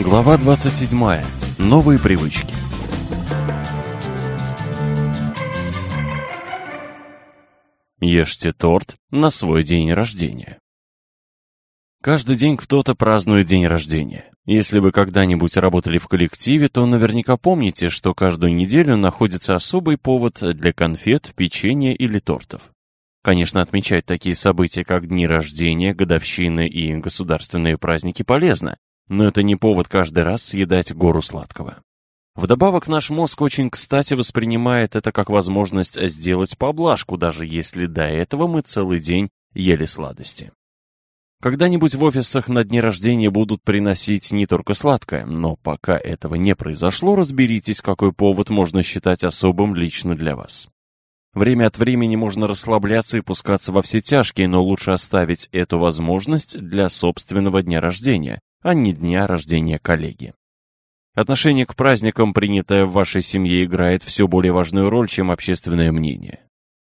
Глава 27. Новые привычки. Ешьте торт на свой день рождения. Каждый день кто-то празднует день рождения. Если вы когда-нибудь работали в коллективе, то наверняка помните, что каждую неделю находится особый повод для конфет, печенья или тортов. Конечно, отмечать такие события, как дни рождения, годовщины и государственные праздники полезно, но это не повод каждый раз съедать гору сладкого. Вдобавок, наш мозг очень кстати воспринимает это как возможность сделать поблажку, даже если до этого мы целый день ели сладости. Когда-нибудь в офисах на дне рождения будут приносить не только сладкое, но пока этого не произошло, разберитесь, какой повод можно считать особым лично для вас. Время от времени можно расслабляться и пускаться во все тяжкие, но лучше оставить эту возможность для собственного дня рождения, а не дня рождения коллеги. Отношение к праздникам, принятое в вашей семье, играет все более важную роль, чем общественное мнение.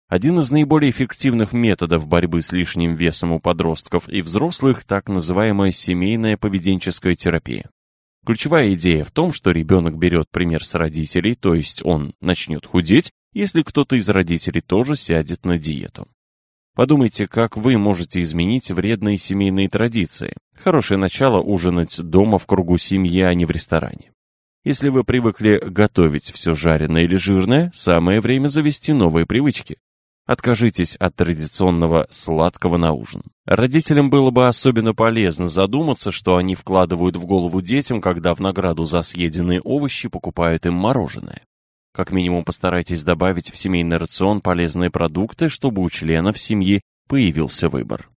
Один из наиболее эффективных методов борьбы с лишним весом у подростков и взрослых – так называемая семейная поведенческая терапия. Ключевая идея в том, что ребенок берет пример с родителей, то есть он начнет худеть, если кто-то из родителей тоже сядет на диету. Подумайте, как вы можете изменить вредные семейные традиции. Хорошее начало ужинать дома в кругу семьи, а не в ресторане. Если вы привыкли готовить все жареное или жирное, самое время завести новые привычки. Откажитесь от традиционного сладкого на ужин. Родителям было бы особенно полезно задуматься, что они вкладывают в голову детям, когда в награду за съеденные овощи покупают им мороженое. Как минимум постарайтесь добавить в семейный рацион полезные продукты, чтобы у членов семьи появился выбор.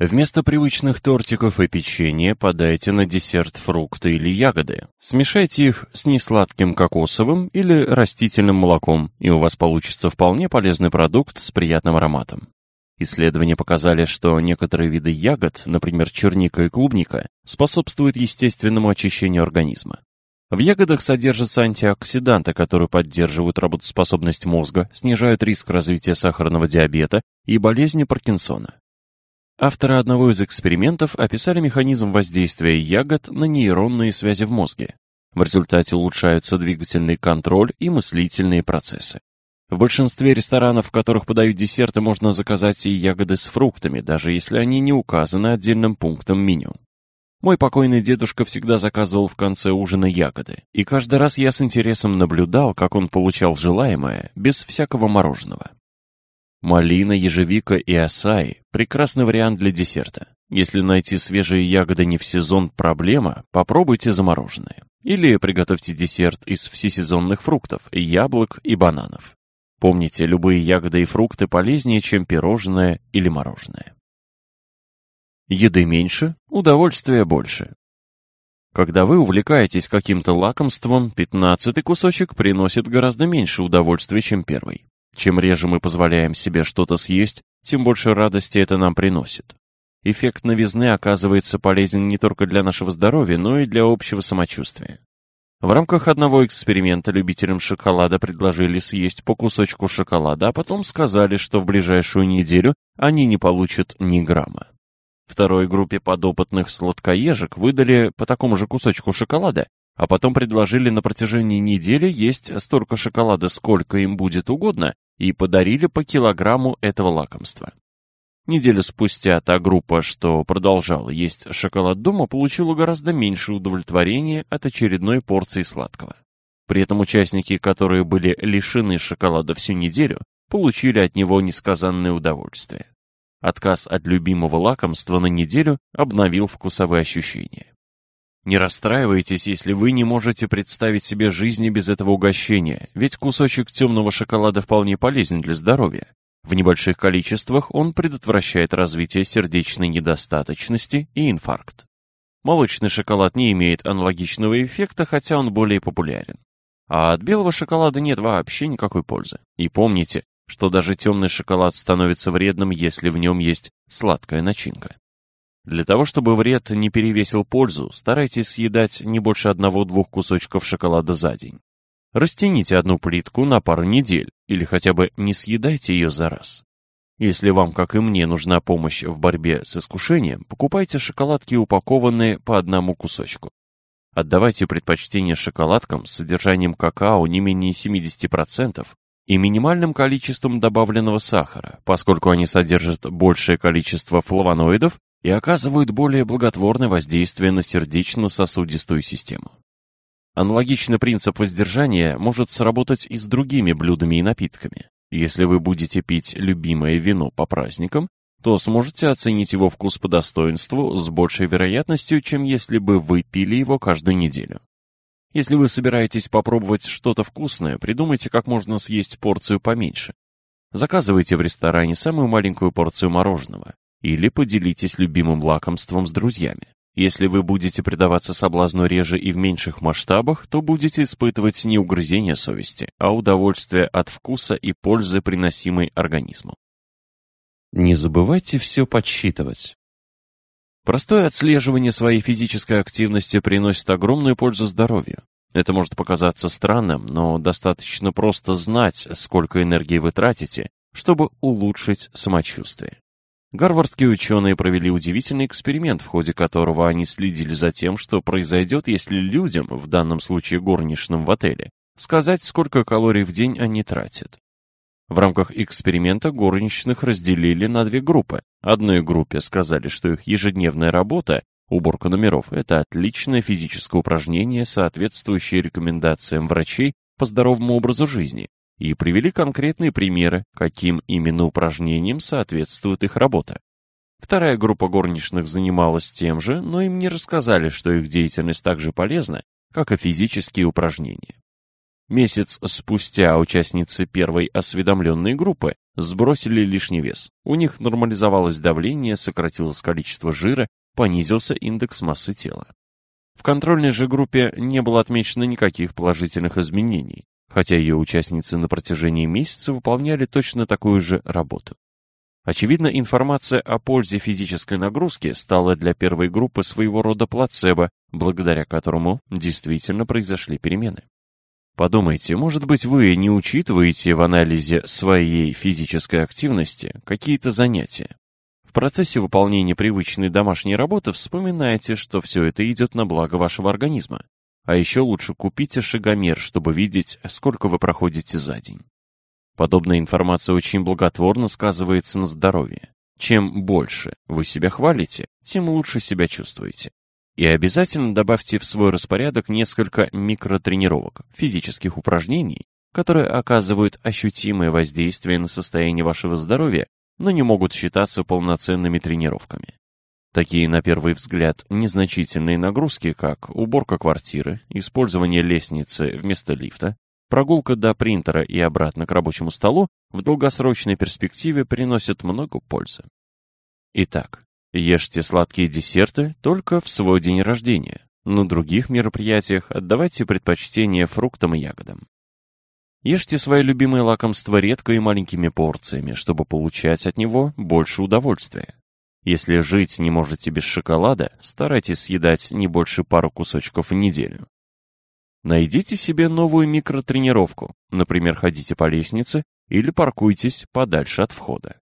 Вместо привычных тортиков и печенья подайте на десерт фрукты или ягоды. Смешайте их с несладким кокосовым или растительным молоком, и у вас получится вполне полезный продукт с приятным ароматом. Исследования показали, что некоторые виды ягод, например, черника и клубника, способствуют естественному очищению организма. В ягодах содержатся антиоксиданты, которые поддерживают работоспособность мозга, снижают риск развития сахарного диабета и болезни Паркинсона. Авторы одного из экспериментов описали механизм воздействия ягод на нейронные связи в мозге. В результате улучшаются двигательный контроль и мыслительные процессы. В большинстве ресторанов, в которых подают десерты, можно заказать и ягоды с фруктами, даже если они не указаны отдельным пунктом меню. Мой покойный дедушка всегда заказывал в конце ужина ягоды, и каждый раз я с интересом наблюдал, как он получал желаемое, без всякого мороженого. Малина, ежевика и асаи – прекрасный вариант для десерта. Если найти свежие ягоды не в сезон – проблема, попробуйте замороженные. Или приготовьте десерт из всесезонных фруктов, яблок и бананов. Помните, любые ягоды и фрукты полезнее, чем пирожное или мороженое. Еды меньше, удовольствия больше. Когда вы увлекаетесь каким-то лакомством, пятнадцатый кусочек приносит гораздо меньше удовольствия, чем первый. Чем реже мы позволяем себе что-то съесть, тем больше радости это нам приносит. Эффект новизны оказывается полезен не только для нашего здоровья, но и для общего самочувствия. В рамках одного эксперимента любителям шоколада предложили съесть по кусочку шоколада, а потом сказали, что в ближайшую неделю они не получат ни грамма. Второй группе подопытных сладкоежек выдали по такому же кусочку шоколада, а потом предложили на протяжении недели есть столько шоколада, сколько им будет угодно, и подарили по килограмму этого лакомства. Неделю спустя та группа, что продолжала есть шоколад дома, получила гораздо меньше удовлетворения от очередной порции сладкого. При этом участники, которые были лишены шоколада всю неделю, получили от него несказанное удовольствие. Отказ от любимого лакомства на неделю обновил вкусовые ощущения. Не расстраивайтесь, если вы не можете представить себе жизни без этого угощения, ведь кусочек темного шоколада вполне полезен для здоровья. В небольших количествах он предотвращает развитие сердечной недостаточности и инфаркт. Молочный шоколад не имеет аналогичного эффекта, хотя он более популярен. А от белого шоколада нет вообще никакой пользы. И помните, что даже темный шоколад становится вредным, если в нем есть сладкая начинка. Для того, чтобы вред не перевесил пользу, старайтесь съедать не больше одного-двух кусочков шоколада за день. Растяните одну плитку на пару недель, или хотя бы не съедайте ее за раз. Если вам, как и мне, нужна помощь в борьбе с искушением, покупайте шоколадки, упакованные по одному кусочку. Отдавайте предпочтение шоколадкам с содержанием какао не менее 70% и минимальным количеством добавленного сахара, поскольку они содержат большее количество флавоноидов и оказывают более благотворное воздействие на сердечно-сосудистую систему. Аналогичный принцип воздержания может сработать и с другими блюдами и напитками. Если вы будете пить любимое вино по праздникам, то сможете оценить его вкус по достоинству с большей вероятностью, чем если бы вы пили его каждую неделю. Если вы собираетесь попробовать что-то вкусное, придумайте, как можно съесть порцию поменьше. Заказывайте в ресторане самую маленькую порцию мороженого или поделитесь любимым лакомством с друзьями. Если вы будете предаваться соблазну реже и в меньших масштабах, то будете испытывать не угрызение совести, а удовольствие от вкуса и пользы, приносимой организму. Не забывайте все подсчитывать. Простое отслеживание своей физической активности приносит огромную пользу здоровью. Это может показаться странным, но достаточно просто знать, сколько энергии вы тратите, чтобы улучшить самочувствие. Гарвардские ученые провели удивительный эксперимент, в ходе которого они следили за тем, что произойдет, если людям, в данном случае горничным в отеле, сказать, сколько калорий в день они тратят. В рамках эксперимента горничных разделили на две группы. Одной группе сказали, что их ежедневная работа, уборка номеров, это отличное физическое упражнение, соответствующее рекомендациям врачей по здоровому образу жизни, и привели конкретные примеры, каким именно упражнениям соответствует их работа. Вторая группа горничных занималась тем же, но им не рассказали, что их деятельность так же полезна, как и физические упражнения. Месяц спустя участницы первой осведомленной группы сбросили лишний вес. У них нормализовалось давление, сократилось количество жира, понизился индекс массы тела. В контрольной же группе не было отмечено никаких положительных изменений, хотя ее участницы на протяжении месяца выполняли точно такую же работу. Очевидно, информация о пользе физической нагрузки стала для первой группы своего рода плацебо, благодаря которому действительно произошли перемены. Подумайте, может быть, вы не учитываете в анализе своей физической активности какие-то занятия. В процессе выполнения привычной домашней работы вспоминайте, что все это идет на благо вашего организма. А еще лучше купите шагомер, чтобы видеть, сколько вы проходите за день. Подобная информация очень благотворно сказывается на здоровье. Чем больше вы себя хвалите, тем лучше себя чувствуете. И обязательно добавьте в свой распорядок несколько микротренировок, физических упражнений, которые оказывают ощутимое воздействие на состояние вашего здоровья, но не могут считаться полноценными тренировками. Такие, на первый взгляд, незначительные нагрузки, как уборка квартиры, использование лестницы вместо лифта, прогулка до принтера и обратно к рабочему столу, в долгосрочной перспективе приносят много пользы. Итак, Ешьте сладкие десерты только в свой день рождения. На других мероприятиях отдавайте предпочтение фруктам и ягодам. Ешьте свои любимые лакомства редко и маленькими порциями, чтобы получать от него больше удовольствия. Если жить не можете без шоколада, старайтесь съедать не больше пару кусочков в неделю. Найдите себе новую микротренировку, например, ходите по лестнице или паркуйтесь подальше от входа.